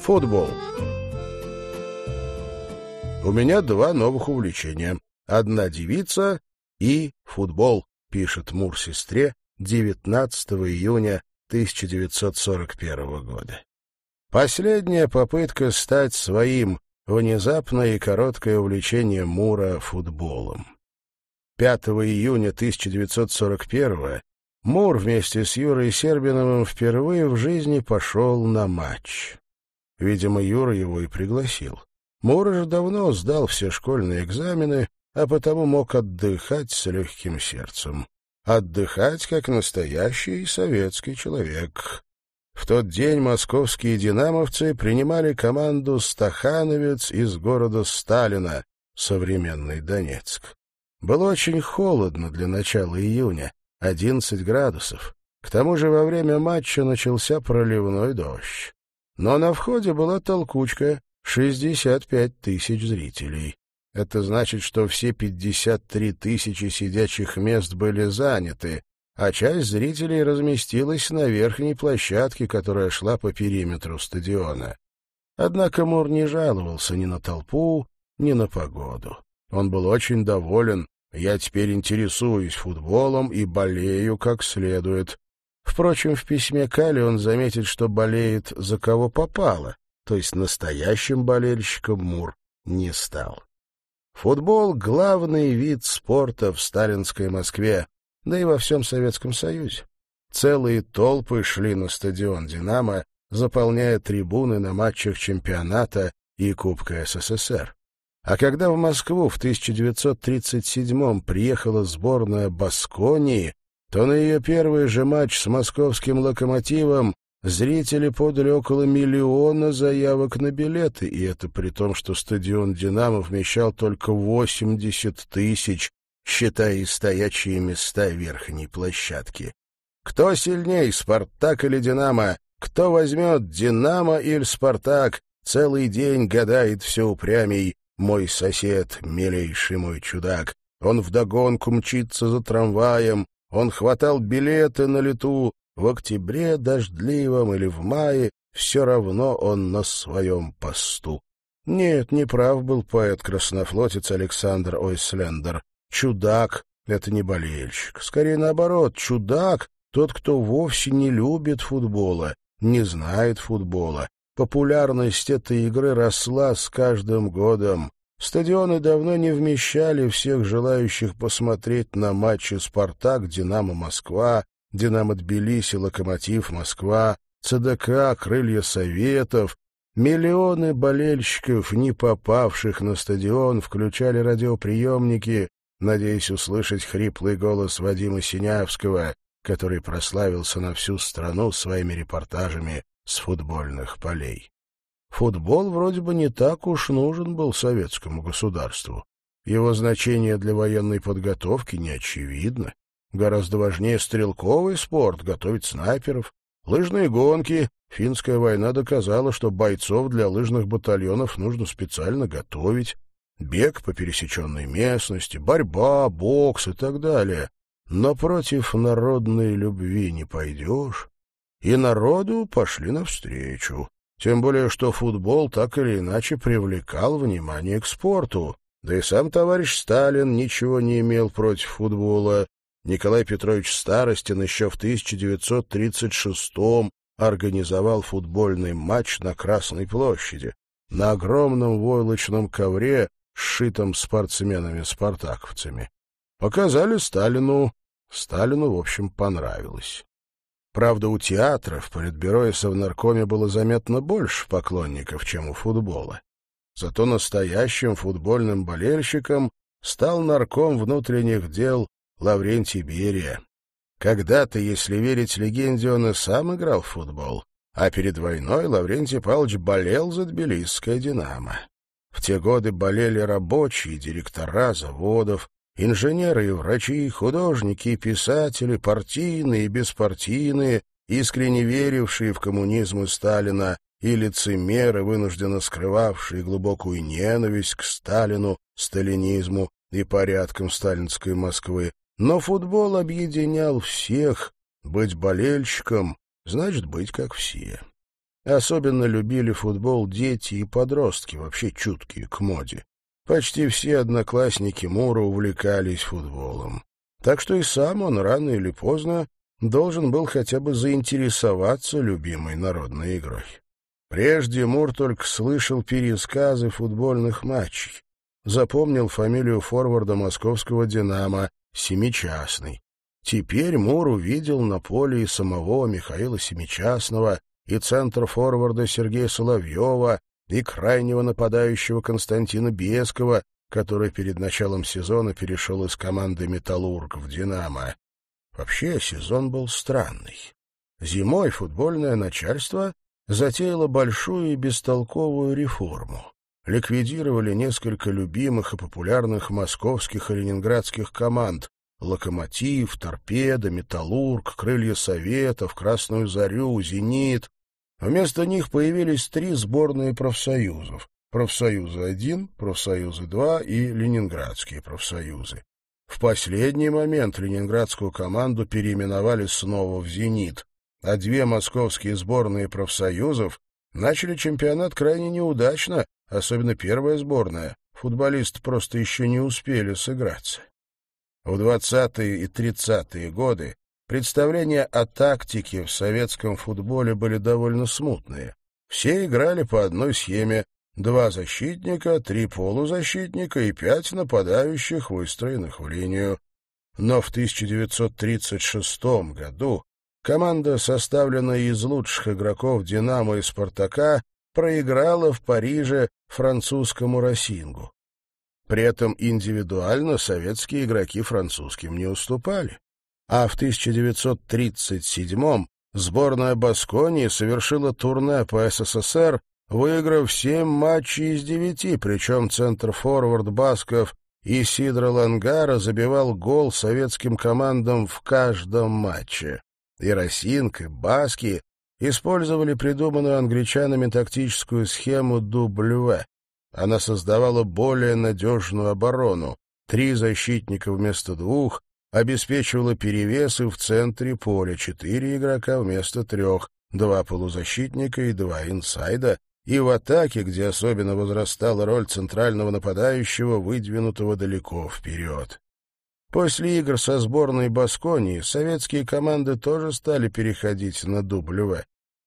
Футбол. У меня два новых увлечения. Одна девица и футбол, пишет Мур сестре 19 июня 1941 года. Последняя попытка стать своим, внезапное и короткое увлечение Мура футболом. 5 июня 1941 Мур вместе с Юрой Сербиновым впервые в жизни пошел на матч. Видимо, Юра его и пригласил. Мур уже давно сдал все школьные экзамены, а потому мог отдыхать с легким сердцем. Отдыхать, как настоящий советский человек. В тот день московские динамовцы принимали команду «Стахановец» из города Сталина, современный Донецк. Было очень холодно для начала июня, 11 градусов. К тому же во время матча начался проливной дождь. Но на входе была толкучка, 65 тысяч зрителей. Это значит, что все 53 тысячи сидячих мест были заняты, а часть зрителей разместилась на верхней площадке, которая шла по периметру стадиона. Однако Мур не жаловался ни на толпу, ни на погоду. Он был очень доволен. «Я теперь интересуюсь футболом и болею как следует. Впрочем, в письме Кали он заметит, что болеет за кого попало, то есть настоящим болельщиком Мур не стал. Футбол — главный вид спорта в сталинской Москве, да и во всем Советском Союзе. Целые толпы шли на стадион «Динамо», заполняя трибуны на матчах чемпионата и Кубка СССР. А когда в Москву в 1937-м приехала сборная Басконии, то на ее первый же матч с московским «Локомотивом» зрители подали около миллиона заявок на билеты, и это при том, что стадион «Динамо» вмещал только 80 тысяч, считая и стоячие места верхней площадки. Кто сильней, «Спартак» или «Динамо»? Кто возьмет «Динамо» или «Спартак»? Целый день гадает все упрямей. Мой сосед, милейший мой чудак, он вдогонку мчится за трамваем, он хватал билеты на лету. В октябре дождливом или в мае все равно он на своем посту. Нет, не прав был поэт-краснофлотец Александр Ойслендер. Чудак — это не болельщик. Скорее наоборот, чудак — тот, кто вовсе не любит футбола, не знает футбола. Популярность этой игры росла с каждым годом. Стадионы давно не вмещали всех желающих посмотреть на матчи «Спартак», «Динамо Москва», «Динамо Тбилиси», «Локомотив Москва», ЦДК, «Крылья Советов». Миллионы болельщиков, не попавших на стадион, включали радиоприемники, надеясь услышать хриплый голос Вадима Синявского, который прославился на всю страну своими репортажами с футбольных полей. Футбол вроде бы не так уж нужен был советскому государству. Его значение для военной подготовки не очевидно. Гораздо важнее стрелковый спорт, готовить снайперов. Лыжные гонки. Финская война доказала, что бойцов для лыжных батальонов нужно специально готовить. Бег по пересеченной местности, борьба, бокс и так далее. Но против народной любви не пойдешь. И народу пошли навстречу. Тем более, что футбол так или иначе привлекал внимание к спорту. Да и сам товарищ Сталин ничего не имел против футбола. Николай Петрович Старостин еще в 1936-м организовал футбольный матч на Красной площади, на огромном войлочном ковре, сшитом спортсменами-спартаковцами. Показали Сталину. Сталину, в общем, понравилось. Правда, у театра в Политбюро и Совнаркоме было заметно больше поклонников, чем у футбола. Зато настоящим футбольным болельщиком стал нарком внутренних дел Лаврентий Берия. Когда-то, если верить легенде, он и сам играл в футбол, а перед войной Лаврентий Павлович болел за тбилисское «Динамо». В те годы болели рабочие, директора заводов, Инженеры врачи, художники писатели, партийные и беспартийные, искренне верившие в коммунизм и Сталина, и лицемеры, вынужденно скрывавшие глубокую ненависть к Сталину, сталинизму и порядкам сталинской Москвы. Но футбол объединял всех. Быть болельщиком — значит быть как все. Особенно любили футбол дети и подростки, вообще чуткие к моде. Почти все одноклассники Мура увлекались футболом. Так что и сам он рано или поздно должен был хотя бы заинтересоваться любимой народной игрой. Прежде Мур только слышал пересказы футбольных матчей. Запомнил фамилию форварда московского «Динамо» Семичастный. Теперь Мур увидел на поле и самого Михаила Семичастного, и центр форварда Сергея Соловьева, и крайнего нападающего Константина Бескова, который перед началом сезона перешел из команды «Металлург» в «Динамо». Вообще сезон был странный. Зимой футбольное начальство затеяло большую и бестолковую реформу. Ликвидировали несколько любимых и популярных московских и ленинградских команд «Локомотив», «Торпеда», «Металлург», «Крылья Советов», «Красную Зарю», «Зенит», Вместо них появились три сборные профсоюзов. Профсоюзы-1, Профсоюзы-2 и Ленинградские профсоюзы. В последний момент ленинградскую команду переименовали снова в «Зенит», а две московские сборные профсоюзов начали чемпионат крайне неудачно, особенно первая сборная. Футболисты просто еще не успели сыграться. В 20-е и 30-е годы Представления о тактике в советском футболе были довольно смутные. Все играли по одной схеме — два защитника, три полузащитника и пять нападающих, выстроенных в линию. Но в 1936 году команда, составленная из лучших игроков «Динамо» и «Спартака», проиграла в Париже французскому «Росингу». При этом индивидуально советские игроки французским не уступали а в 1937-м сборная Басконии совершила турне по СССР, выиграв семь матчей из девяти, причем центр-форвард Басков Исидро Лангара забивал гол советским командам в каждом матче. И Росинк, и Баски использовали придуманную англичанами тактическую схему W. Она создавала более надежную оборону. Три защитника вместо двух, обеспечивала перевесы в центре поля четыре игрока вместо трех, два полузащитника и два инсайда, и в атаке, где особенно возрастала роль центрального нападающего, выдвинутого далеко вперед. После игр со сборной Басконии советские команды тоже стали переходить на W.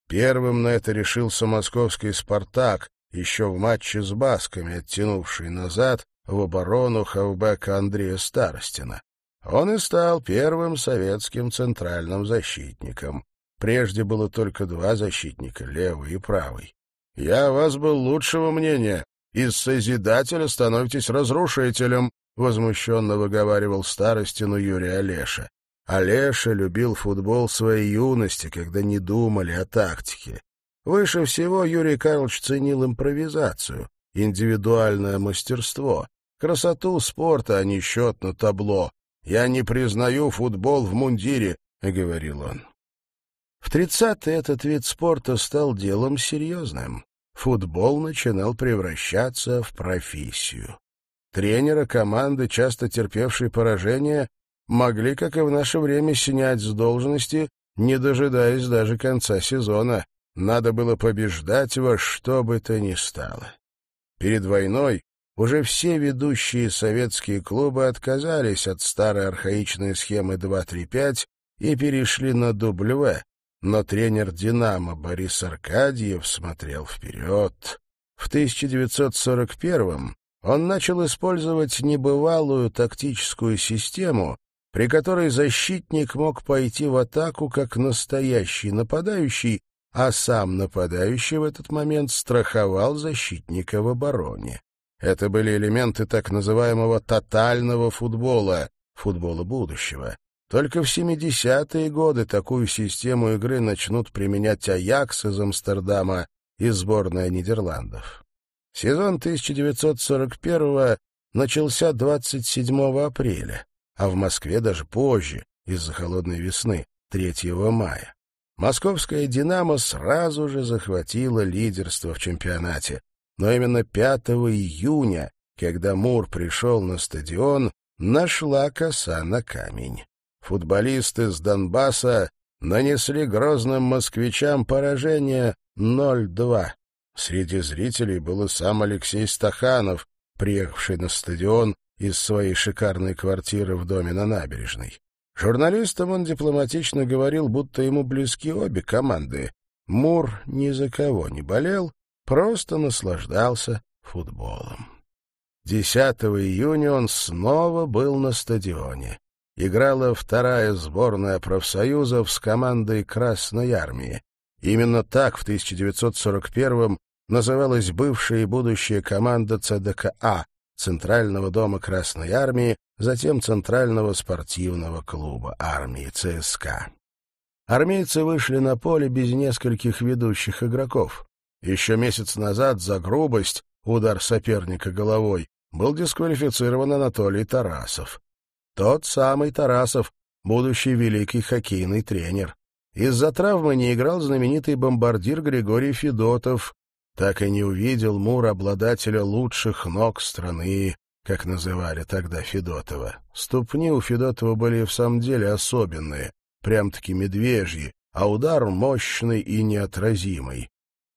Первым на это решился московский «Спартак», еще в матче с басками, оттянувший назад в оборону хавбека Андрея Старостина. Он и стал первым советским центральным защитником. Прежде было только два защитника, левый и правый. «Я о вас был лучшего мнения. Из Созидателя становитесь разрушителем», — возмущенно выговаривал старостину Юрий Олеша. Олеша любил футбол своей юности, когда не думали о тактике. Выше всего Юрий Карлович ценил импровизацию, индивидуальное мастерство, красоту спорта, а не счет на табло, «Я не признаю футбол в мундире», — говорил он. В тридцатые этот вид спорта стал делом серьезным. Футбол начинал превращаться в профессию. Тренера команды, часто терпевшие поражение, могли, как и в наше время, снять с должности, не дожидаясь даже конца сезона. Надо было побеждать во что бы то ни стало. Перед войной уже все ведущие советские клубы отказались от старой архаичной схемы 2-3-5 и перешли на W, но тренер «Динамо» Борис Аркадьев смотрел вперед. В 1941-м он начал использовать небывалую тактическую систему, при которой защитник мог пойти в атаку как настоящий нападающий, а сам нападающий в этот момент страховал защитника в обороне. Это были элементы так называемого «тотального футбола», футбола будущего. Только в 70-е годы такую систему игры начнут применять Аякс из Амстердама и сборная Нидерландов. Сезон 1941 начался 27 апреля, а в Москве даже позже, из-за холодной весны, 3 мая. Московская «Динамо» сразу же захватила лидерство в чемпионате, но именно 5 июня, когда Мур пришел на стадион, нашла коса на камень. Футболисты с Донбасса нанесли грозным москвичам поражение 0-2. Среди зрителей был и сам Алексей Стаханов, приехавший на стадион из своей шикарной квартиры в доме на набережной. Журналистам он дипломатично говорил, будто ему близки обе команды. Мур ни за кого не болел, просто наслаждался футболом. 10 июня он снова был на стадионе. Играла вторая сборная профсоюзов с командой Красной Армии. Именно так в 1941-м называлась бывшая и будущая команда ЦДКА, Центрального дома Красной Армии, затем Центрального спортивного клуба армии ЦСКА. Армейцы вышли на поле без нескольких ведущих игроков. Еще месяц назад за грубость, удар соперника головой, был дисквалифицирован Анатолий Тарасов. Тот самый Тарасов, будущий великий хоккейный тренер. Из-за травмы не играл знаменитый бомбардир Григорий Федотов, так и не увидел Мур обладателя лучших ног страны, как называли тогда Федотова. Ступни у Федотова были в самом деле особенные, прям-таки медвежьи, а удар мощный и неотразимый.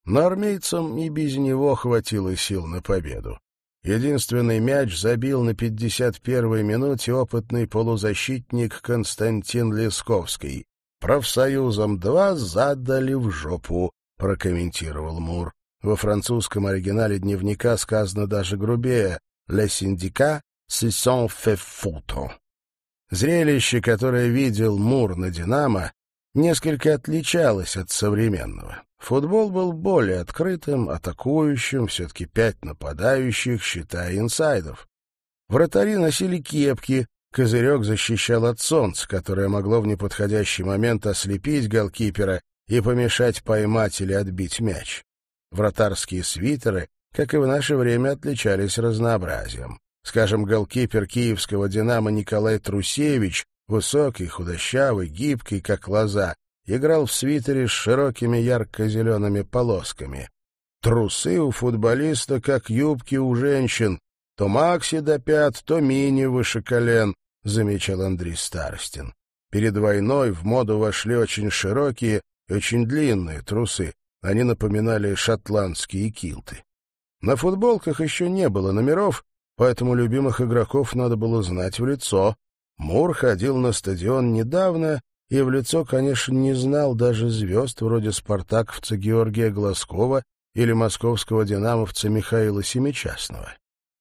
Но армейцам и без него хватило сил на победу. Единственный мяч забил на 51-й минуте опытный полузащитник Константин Лесковский. «Профсоюзом два задали в жопу», — прокомментировал Мур. Во французском оригинале дневника сказано даже грубее «Le syndicat se sont fait foutre». Зрелище, которое видел Мур на «Динамо», несколько отличалось от современного. Футбол был более открытым, атакующим, все-таки пять нападающих, считая инсайдов. Вратари носили кепки, козырек защищал от солнца, которое могло в неподходящий момент ослепить голкипера и помешать поймать или отбить мяч. Вратарские свитеры, как и в наше время, отличались разнообразием. Скажем, голкипер киевского «Динамо» Николай Трусевич, высокий, худощавый, гибкий, как лоза, играл в свитере с широкими ярко-зелеными полосками. Трусы у футболиста, как юбки у женщин, то макси до пят, то мини выше колен, замечал Андрей Старостин. Перед войной в моду вошли очень широкие и очень длинные трусы, они напоминали шотландские килты. На футболках еще не было номеров, поэтому любимых игроков надо было знать в лицо. Мур ходил на стадион недавно и в лицо, конечно, не знал даже звезд вроде спартаковца Георгия Глазкова или московского динамовца Михаила Семичастного.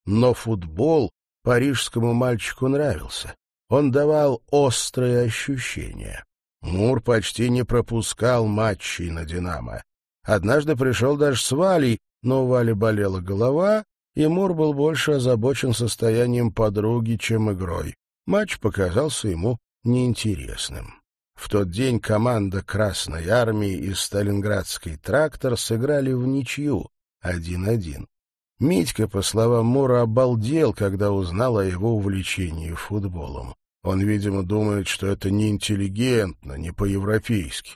Но футбол парижскому мальчику нравился. Он давал острые ощущения. Мур почти не пропускал матчей на «Динамо». Однажды пришел даже с Валей, но у Вали болела голова, и Мур был больше озабочен состоянием подруги, чем игрой. Матч показался ему неинтересным. В тот день команда Красной Армии и Сталинградский трактор сыграли в ничью 1-1. Митька, по словам Мура, обалдел, когда узнал о его увлечении футболом. Он, видимо, думает, что это неинтеллигентно, не по-европейски.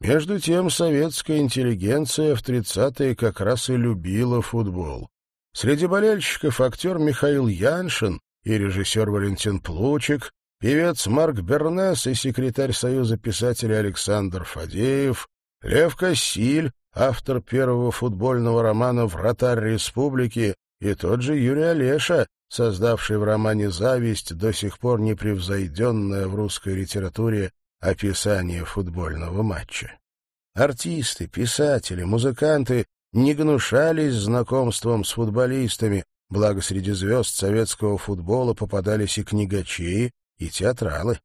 Между тем советская интеллигенция в 30-е как раз и любила футбол. Среди болельщиков актер Михаил Яншин и режиссер Валентин Плучик, певец Марк Бернес и секретарь Союза писателей Александр Фадеев, Лев Кассиль, автор первого футбольного романа «Вратарь республики», и тот же Юрий Олеша, создавший в романе «Зависть» до сих пор непревзойденное в русской литературе описание футбольного матча. Артисты, писатели, музыканты не гнушались знакомством с футболистами, благо среди звезд советского футбола попадались и книгачи, и театралы.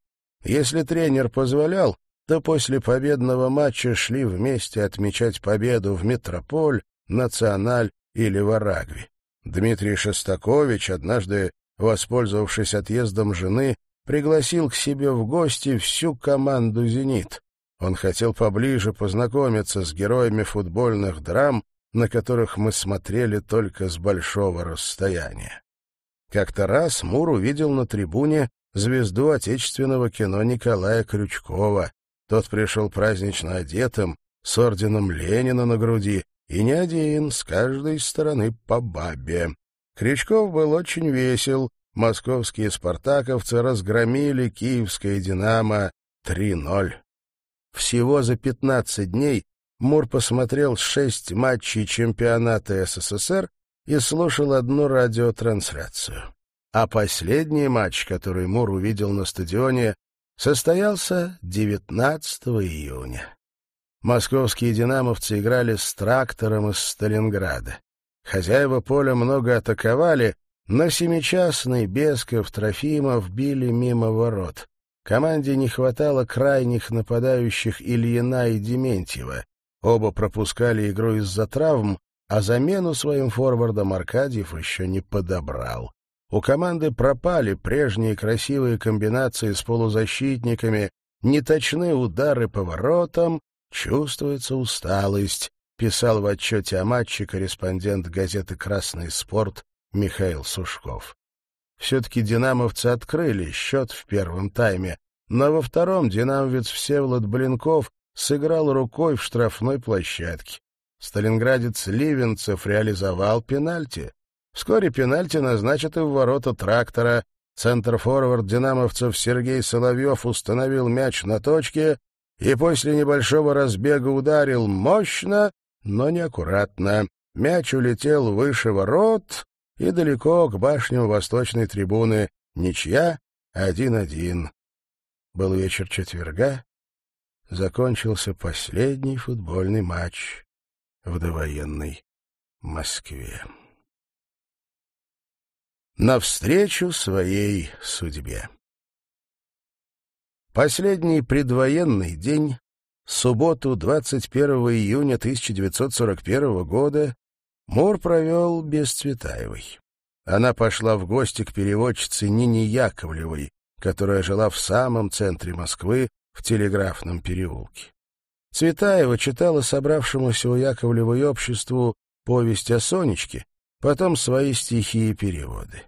Если тренер позволял, то после победного матча шли вместе отмечать победу в Метрополь, Националь или Варагви. Дмитрий Шостакович, однажды воспользовавшись отъездом жены, пригласил к себе в гости всю команду «Зенит». Он хотел поближе познакомиться с героями футбольных драм, на которых мы смотрели только с большого расстояния. Как-то раз Мур увидел на трибуне звезду отечественного кино Николая Крючкова. Тот пришел празднично одетым, с орденом Ленина на груди, и не один, с каждой стороны по бабе. Крючков был очень весел, московские спартаковцы разгромили киевское «Динамо» 3-0. Всего за 15 дней Мур посмотрел шесть матчей чемпионата СССР и слушал одну радиотрансляцию. А последний матч, который Мур увидел на стадионе, состоялся 19 июня. Московские динамовцы играли с трактором из Сталинграда. Хозяева поля много атаковали, но семичастный Бесков, Трофимов били мимо ворот. Команде не хватало крайних нападающих Ильина и Дементьева. Оба пропускали игру из-за травм, а замену своим форвардом Аркадьев еще не подобрал. У команды пропали прежние красивые комбинации с полузащитниками, неточные удары по воротам, чувствуется усталость, писал в отчете о матче корреспондент газеты «Красный спорт» Михаил Сушков. Все-таки динамовцы открыли счет в первом тайме, но во втором динамовец Всеволод Блинков сыграл рукой в штрафной площадке. Сталинградец Ливенцев реализовал пенальти. Вскоре пенальти назначат и в ворота трактора. Центр-форвард динамовцев Сергей Соловьев установил мяч на точке и после небольшого разбега ударил мощно, но неаккуратно. Мяч улетел выше ворот и далеко к башням восточной трибуны. Ничья один-один. Был вечер четверга. Закончился последний футбольный матч в довоенной Москве. Навстречу своей судьбе. Последний предвоенный день, субботу 21 июня 1941 года, Мур провел без Цветаевой. Она пошла в гости к переводчице Нине Яковлевой, которая жила в самом центре Москвы, в Телеграфном переулке. Цветаева читала собравшемуся у Яковлевой обществу повесть о Сонечке, потом свои стихи и переводы.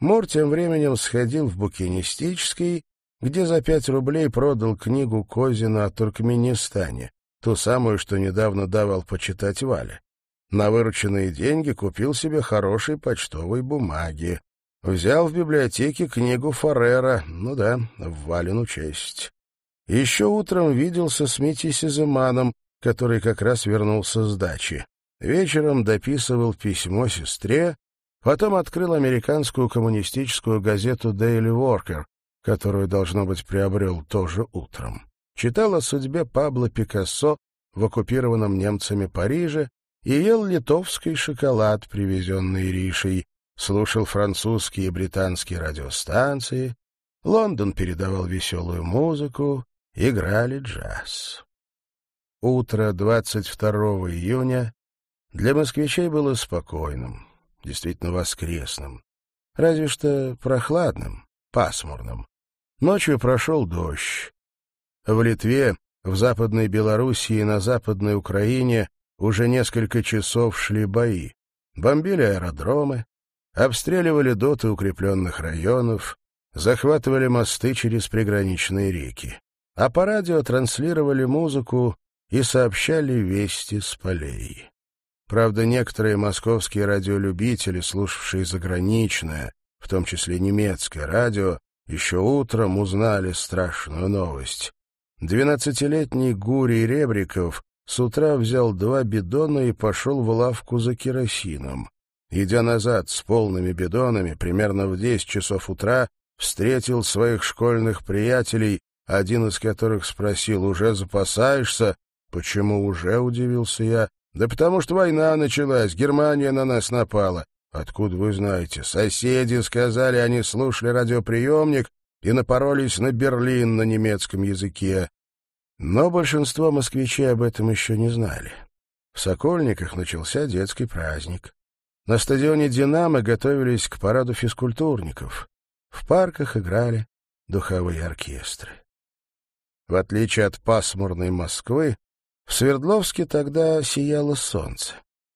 Мур тем временем сходил в букинистический, где за пять рублей продал книгу Козина о Туркменистане, ту самую, что недавно давал почитать Валя. На вырученные деньги купил себе хорошей почтовой бумаги. Взял в библиотеке книгу Фаррера, ну да, в Валину честь. Еще утром виделся с Митей Сизыманом, который как раз вернулся с дачи. Вечером дописывал письмо сестре, потом открыл американскую коммунистическую газету «Daily Worker», которую, должно быть, приобрел тоже утром. Читал о судьбе Пабло Пикассо в оккупированном немцами Париже и ел литовский шоколад, привезенный Ришей, слушал французские и британские радиостанции, Лондон передавал веселую музыку, играли джаз. Утро 22 июня для москвичей было спокойным, действительно воскресным, разве что прохладным, пасмурным. Ночью прошел дождь. В Литве, в Западной Белоруссии и на Западной Украине уже несколько часов шли бои. Бомбили аэродромы, обстреливали доты укрепленных районов, захватывали мосты через приграничные реки. А по радио транслировали музыку и сообщали вести с полей. Правда, некоторые московские радиолюбители, слушавшие заграничное, в том числе немецкое радио, еще утром узнали страшную новость. Двенадцатилетний Гурий Ребриков с утра взял два бидона и пошел в лавку за керосином. Идя назад с полными бидонами, примерно в десять часов утра, встретил своих школьных приятелей, один из которых спросил, «Уже запасаешься?» «Почему уже?» — удивился я. «Да потому что война началась, Германия на нас напала». «Откуда вы знаете?» «Соседи сказали, они слушали радиоприемник и напоролись на Берлин на немецком языке. Но большинство москвичей об этом еще не знали. В Сокольниках начался детский праздник. На стадионе «Динамо» готовились к параду физкультурников. В парках играли духовые оркестры. В отличие от пасмурной Москвы, в Свердловске тогда сияло солнце.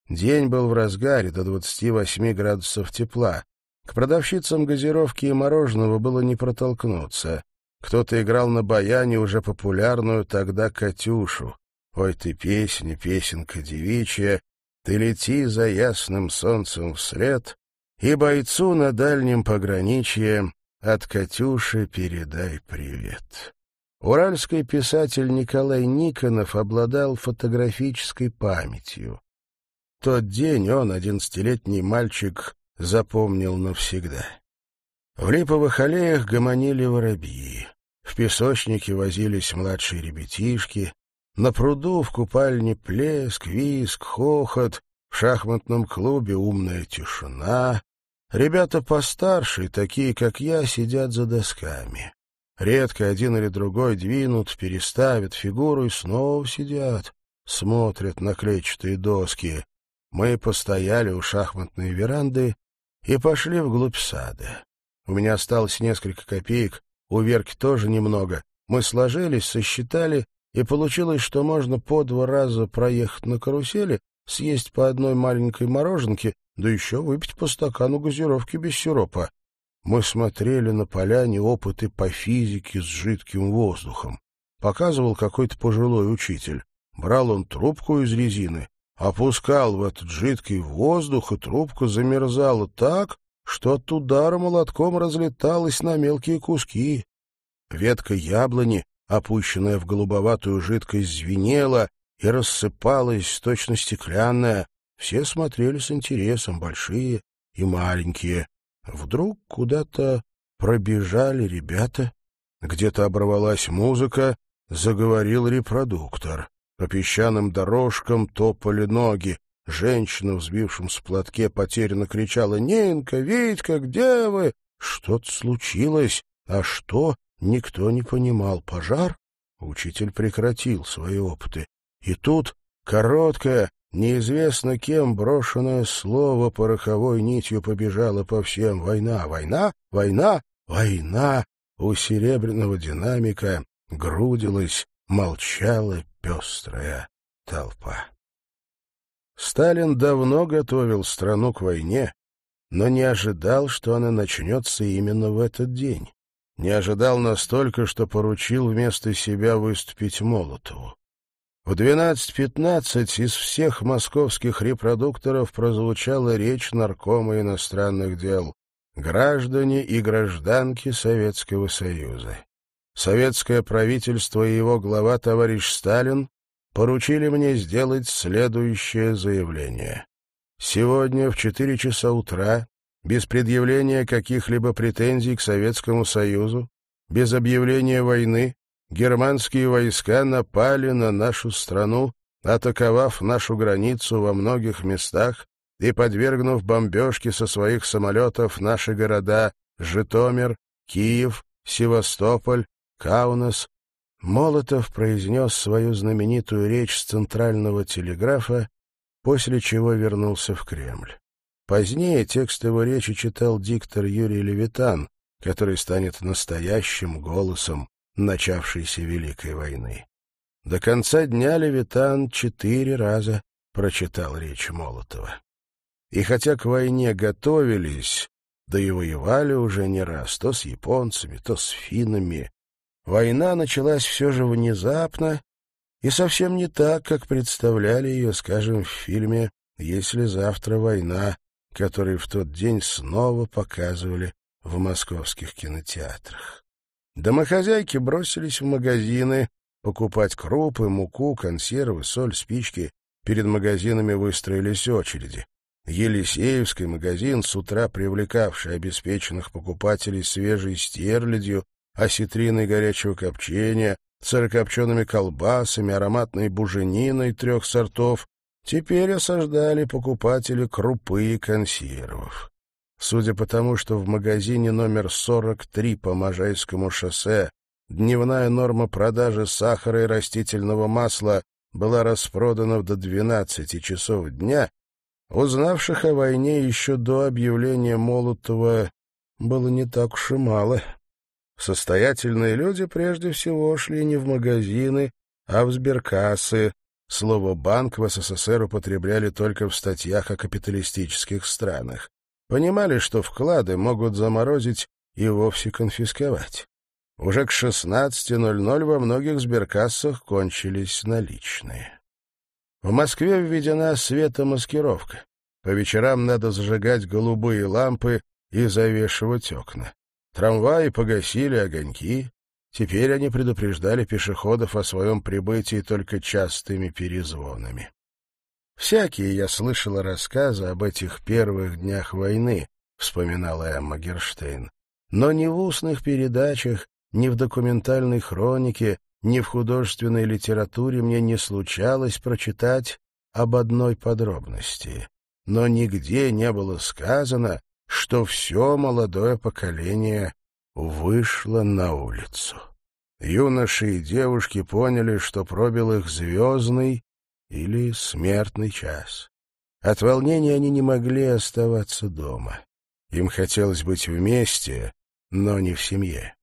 День был в разгаре до 28 градусов тепла. К продавщицам газировки и мороженого было не протолкнуться. Кто-то играл на баяне уже популярную тогда «Катюшу». «Ой ты песня, песенка девичья, ты лети за ясным солнцем вслед, и бойцу на дальнем пограничье от Катюши передай привет». Уральский писатель Николай Никонов обладал фотографической памятью. Тот день он, одиннадцатилетний мальчик, запомнил навсегда. В липовых аллеях гомонили воробьи. В песочнике возились младшие ребятишки. На пруду в купальне плеск, виск, хохот. В шахматном клубе умная тишина. Ребята постарше, такие, как я, сидят за досками. Редко один или другой двинут, переставят фигуру и снова сидят, смотрят на клетчатые доски. Мы постояли у шахматной веранды и пошли вглубь сада. У меня осталось несколько копеек, у Верки тоже немного. Мы сложились, сосчитали, и получилось, что можно по два раза проехать на карусели, съесть по одной маленькой мороженке, да еще выпить по стакану газировки без сиропа. Мы смотрели на поляне опыты по физике с жидким воздухом. Показывал какой-то пожилой учитель. Брал он трубку из резины, опускал в этот жидкий воздух, и трубка замерзала так, что от удара молотком разлеталась на мелкие куски. Ветка яблони, опущенная в голубоватую жидкость, звенела и рассыпалась, точно стеклянная. Все смотрели с интересом, большие и маленькие. Вдруг куда-то пробежали ребята, где-то оборвалась музыка, заговорил репродуктор. По песчаным дорожкам топали ноги. Женщина в сбившемся платке потерянно кричала «Нинка, Витька, где вы?» Что-то случилось, а что, никто не понимал. Пожар? Учитель прекратил свои опыты. И тут короткое, неизвестно кем брошенное слово пороховой нитью побежало по всем. Война, война, война, война. У серебряного динамика грудилась, молчала пестрая толпа. Сталин давно готовил страну к войне, но не ожидал, что она начнется именно в этот день. Не ожидал настолько, что поручил вместо себя выступить Молотову. В 12.15 из всех московских репродукторов прозвучала речь наркома иностранных дел «Граждане и гражданки Советского Союза». Советское правительство и его глава товарищ Сталин поручили мне сделать следующее заявление. Сегодня в четыре часа утра, без предъявления каких-либо претензий к Советскому Союзу, без объявления войны, германские войска напали на нашу страну, атаковав нашу границу во многих местах и подвергнув бомбежке со своих самолетов наши города Житомир, Киев, Севастополь, Каунас, Молотов произнес свою знаменитую речь с центрального телеграфа, после чего вернулся в Кремль. Позднее текст его речи читал диктор Юрий Левитан, который станет настоящим голосом начавшейся Великой войны. До конца дня Левитан четыре раза прочитал речь Молотова. И хотя к войне готовились, да и воевали уже не раз, то с японцами, то с финнами, Война началась все же внезапно и совсем не так, как представляли ее, скажем, в фильме «Если завтра война», который в тот день снова показывали в московских кинотеатрах. Домохозяйки бросились в магазины покупать крупы, муку, консервы, соль, спички. Перед магазинами выстроились очереди. Елисеевский магазин, с утра привлекавший обеспеченных покупателей свежей стерлядью, осетриной горячего копчения, сырокопчеными колбасами, ароматной бужениной трех сортов, теперь осаждали покупатели крупы и консервов. Судя по тому, что в магазине номер 43 по Можайскому шоссе дневная норма продажи сахара и растительного масла была распродана до 12 часов дня, узнавших о войне еще до объявления Молотова было не так уж и мало. Состоятельные люди прежде всего шли не в магазины, а в сберкассы. Слово «банк» в СССР употребляли только в статьях о капиталистических странах. Понимали, что вклады могут заморозить и вовсе конфисковать. Уже к 16.00 во многих сберкассах кончились наличные. В Москве введена светомаскировка. По вечерам надо зажигать голубые лампы и завешивать окна. Трамваи погасили огоньки, Теперь они предупреждали пешеходов о своем прибытии только частыми перезвонами. «Всякие я слышала рассказы об этих первых днях войны», — вспоминала Эмма Герштейн. «Но ни в устных передачах, ни в документальной хронике, ни в художественной литературе мне не случалось прочитать об одной подробности. Но нигде не было сказано, что все молодое поколение вышло на улицу. Юноши и девушки поняли, что пробил их звездный или смертный час. От волнения они не могли оставаться дома. Им хотелось быть вместе, но не в семье.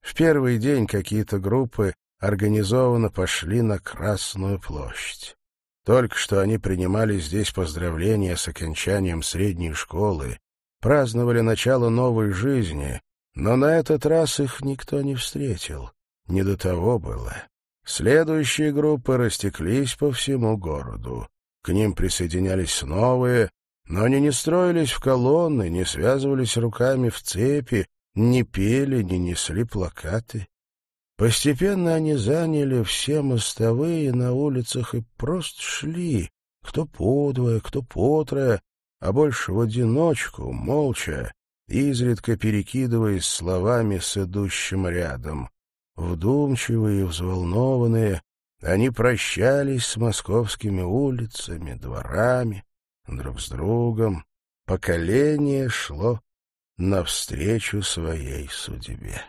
В первый день какие-то группы организованно пошли на Красную площадь. Только что они принимали здесь поздравления с окончанием средней школы, праздновали начало новой жизни, но на этот раз их никто не встретил. Не до того было. Следующие группы растеклись по всему городу. К ним присоединялись новые, но они не строились в колонны, не связывались руками в цепи, не пели, не несли плакаты. Постепенно они заняли все мостовые на улицах и просто шли, кто подвое, кто потрое, а больше в одиночку, молча, изредка перекидываясь словами с идущим рядом. Вдумчивые и взволнованные, они прощались с московскими улицами, дворами, друг с другом. Поколение шло навстречу своей судьбе.